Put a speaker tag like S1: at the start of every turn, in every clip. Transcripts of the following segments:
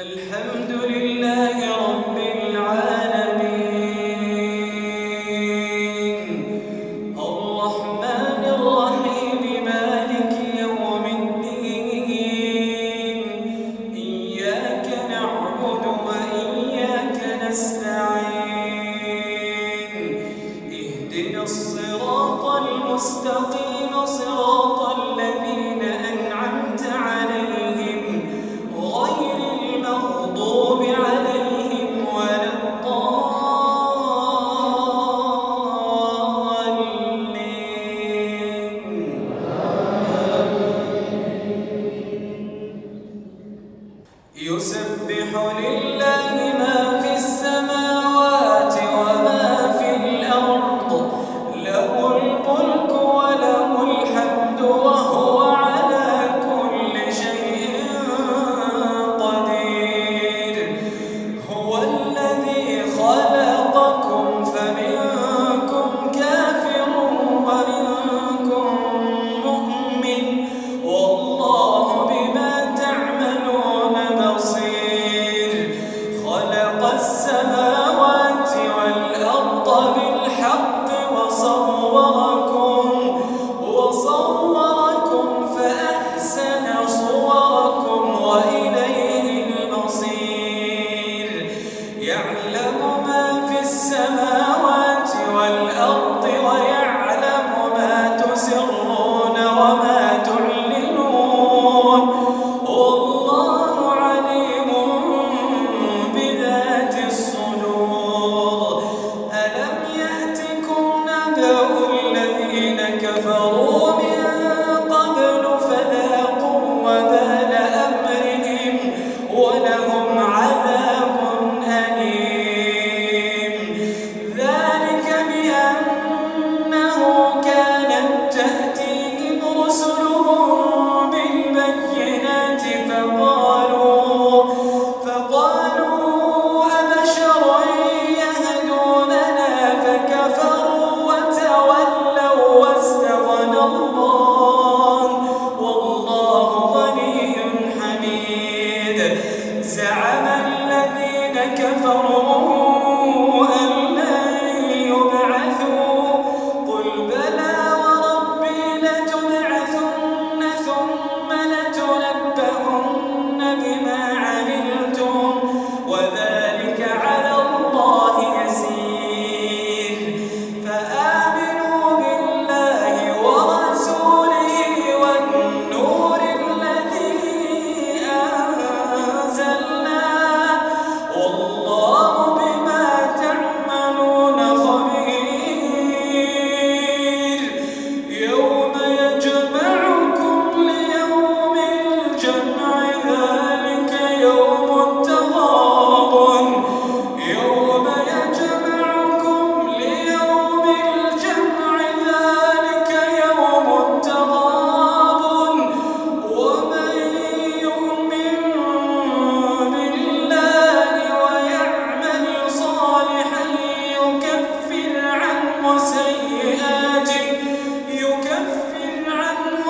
S1: الحمد لله رب زعم الذين كفروا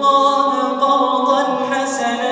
S1: الله قرضا حسنا.